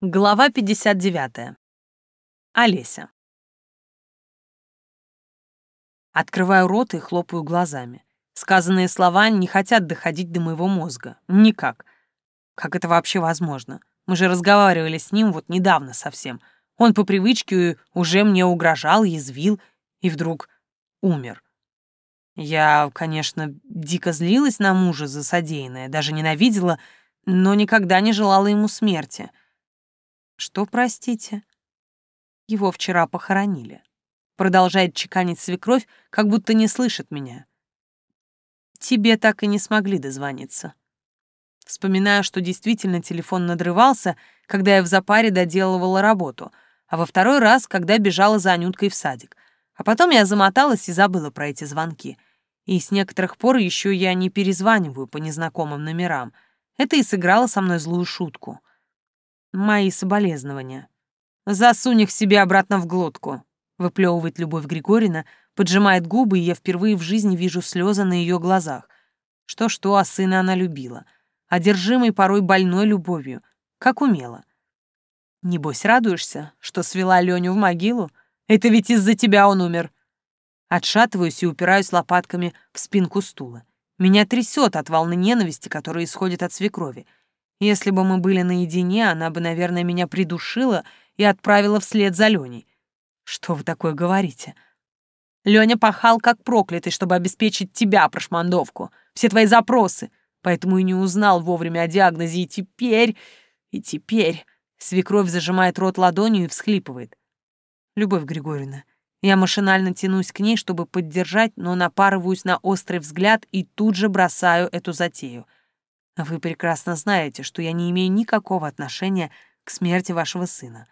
Глава 59. Олеся. Открываю рот и хлопаю глазами. Сказанные слова не хотят доходить до моего мозга. Никак. Как это вообще возможно? Мы же разговаривали с ним вот недавно совсем. Он по привычке уже мне угрожал, язвил, и вдруг умер. Я, конечно, дико злилась на мужа за содеянное, даже ненавидела, но никогда не желала ему смерти — что, простите? Его вчера похоронили. Продолжает чеканить свекровь, как будто не слышит меня. Тебе так и не смогли дозвониться. Вспоминаю, что действительно телефон надрывался, когда я в запаре доделывала работу, а во второй раз, когда бежала за Анюткой в садик. А потом я замоталась и забыла про эти звонки. И с некоторых пор еще я не перезваниваю по незнакомым номерам. Это и сыграло со мной злую шутку. Мои соболезнования. Засунь их себе обратно в глотку, выплевывает Любовь Григорьевна, поджимает губы, и я впервые в жизни вижу слезы на ее глазах. Что-что, а сына она любила, одержимой порой больной любовью, как умела. Небось, радуешься, что свела Леню в могилу? Это ведь из-за тебя он умер. Отшатываюсь и упираюсь лопатками в спинку стула. Меня трясет от волны ненависти, которая исходит от свекрови — если бы мы были наедине, она бы, наверное, меня придушила и отправила вслед за Леней. Что вы такое говорите? Леня пахал как проклятый, чтобы обеспечить тебя, прошмандовку, все твои запросы, поэтому и не узнал вовремя о диагнозе, и теперь... И теперь... Свекровь зажимает рот ладонью и всхлипывает. Любовь Григорьевна, я машинально тянусь к ней, чтобы поддержать, но напарываюсь на острый взгляд и тут же бросаю эту затею — вы прекрасно знаете, что я не имею никакого отношения к смерти вашего сына.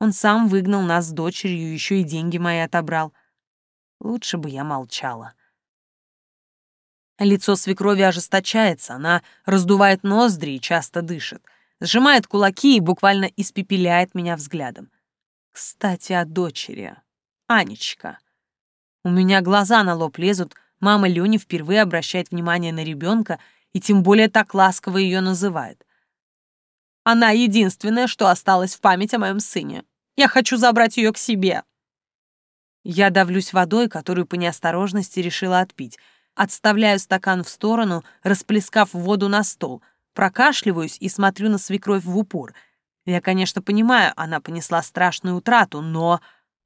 Он сам выгнал нас с дочерью, еще и деньги мои отобрал. Лучше бы я молчала. Лицо свекрови ожесточается, она раздувает ноздри и часто дышит, сжимает кулаки и буквально испепеляет меня взглядом. Кстати, о дочери. Анечка. У меня глаза на лоб лезут, мама Лёни впервые обращает внимание на ребенка и тем более так ласково ее называет. Она единственная, что осталась в память о моем сыне. Я хочу забрать ее к себе. Я давлюсь водой, которую по неосторожности решила отпить. Отставляю стакан в сторону, расплескав воду на стол, прокашливаюсь и смотрю на свекровь в упор. Я, конечно, понимаю, она понесла страшную утрату, но...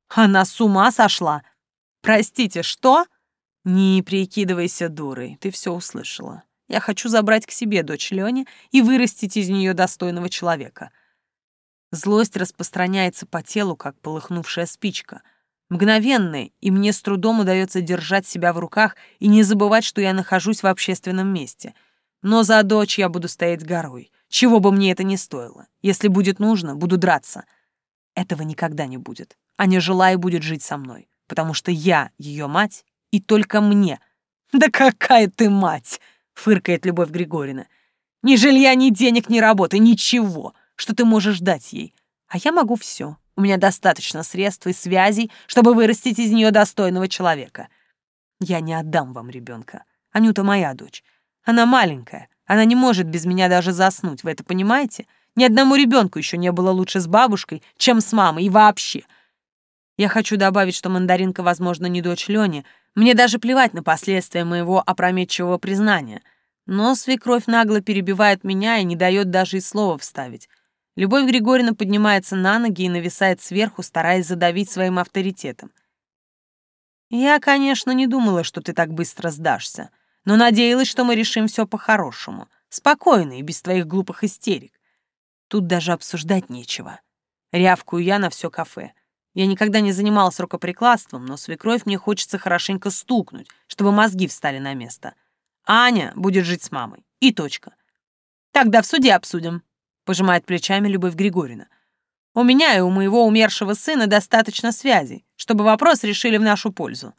Она с ума сошла! Простите, что? Не прикидывайся дурой, ты все услышала. Я хочу забрать к себе дочь Лёни и вырастить из нее достойного человека. Злость распространяется по телу, как полыхнувшая спичка. Мгновенная, и мне с трудом удается держать себя в руках и не забывать, что я нахожусь в общественном месте. Но за дочь я буду стоять горой, чего бы мне это ни стоило. Если будет нужно, буду драться. Этого никогда не будет. Аня жила и будет жить со мной, потому что я ее мать, и только мне. Да какая ты мать! Фыркает Любовь Григорьевна. Ни жилья, ни денег, ни работы, ничего, что ты можешь дать ей. А я могу все. У меня достаточно средств и связей, чтобы вырастить из нее достойного человека. Я не отдам вам ребенка. Анюта моя дочь. Она маленькая. Она не может без меня даже заснуть, вы это понимаете? Ни одному ребенку еще не было лучше с бабушкой, чем с мамой и вообще. Я хочу добавить, что мандаринка, возможно, не дочь Лёни, мне даже плевать на последствия моего опрометчивого признания. Но свекровь нагло перебивает меня и не дает даже и слова вставить. Любовь Григорьевна поднимается на ноги и нависает сверху, стараясь задавить своим авторитетом. «Я, конечно, не думала, что ты так быстро сдашься, но надеялась, что мы решим все по-хорошему, спокойно и без твоих глупых истерик. Тут даже обсуждать нечего. Рявкую я на все кафе. Я никогда не занималась рукоприкладством, но свекровь мне хочется хорошенько стукнуть, чтобы мозги встали на место. Аня будет жить с мамой. И точка. Тогда в суде обсудим, пожимает плечами Любовь Григорьевна. У меня и у моего умершего сына достаточно связей, чтобы вопрос решили в нашу пользу.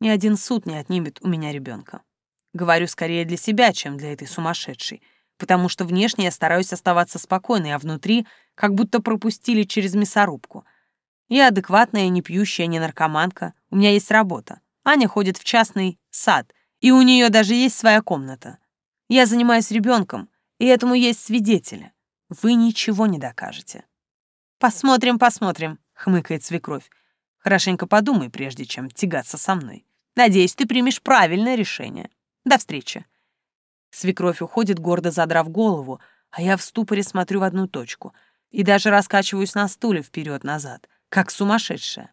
Ни один суд не отнимет у меня ребенка. Говорю скорее для себя, чем для этой сумасшедшей, потому что внешне я стараюсь оставаться спокойной, а внутри как будто пропустили через мясорубку — я адекватная, не пьющая, не наркоманка. У меня есть работа. Аня ходит в частный сад, и у нее даже есть своя комната. Я занимаюсь ребенком, и этому есть свидетели. вы ничего не докажете. «Посмотрим, посмотрим», — хмыкает свекровь. «Хорошенько подумай, прежде чем тягаться со мной. Надеюсь, ты примешь правильное решение. До встречи». Свекровь уходит, гордо задрав голову, а я в ступоре смотрю в одну точку и даже раскачиваюсь на стуле вперед-назад, как сумасшедшая.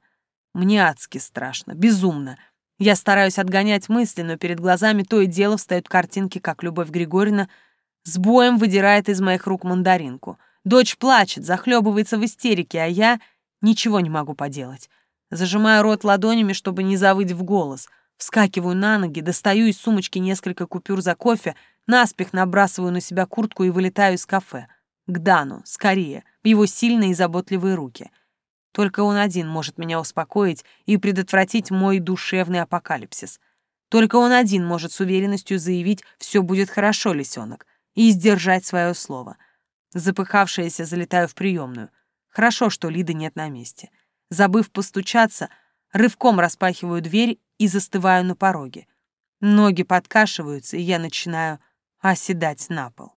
Мне адски страшно, безумно. Я стараюсь отгонять мысли, но перед глазами то и дело встают картинки, как Любовь Григорьевна с боем выдирает из моих рук мандаринку — Дочь плачет, захлебывается в истерике, а я ничего не могу поделать. Зажимаю рот ладонями, чтобы не завыть в голос. Вскакиваю на ноги, достаю из сумочки несколько купюр за кофе, наспех набрасываю на себя куртку и вылетаю из кафе. К Дану, скорее, в его сильные и заботливые руки. Только он один может меня успокоить и предотвратить мой душевный апокалипсис. Только он один может с уверенностью заявить «все будет хорошо, лисенок» и сдержать свое слово — Запыхавшаяся, залетаю в приемную. Хорошо, что Лиды нет на месте. Забыв постучаться, рывком распахиваю дверь и застываю на пороге. Ноги подкашиваются, и я начинаю оседать на пол.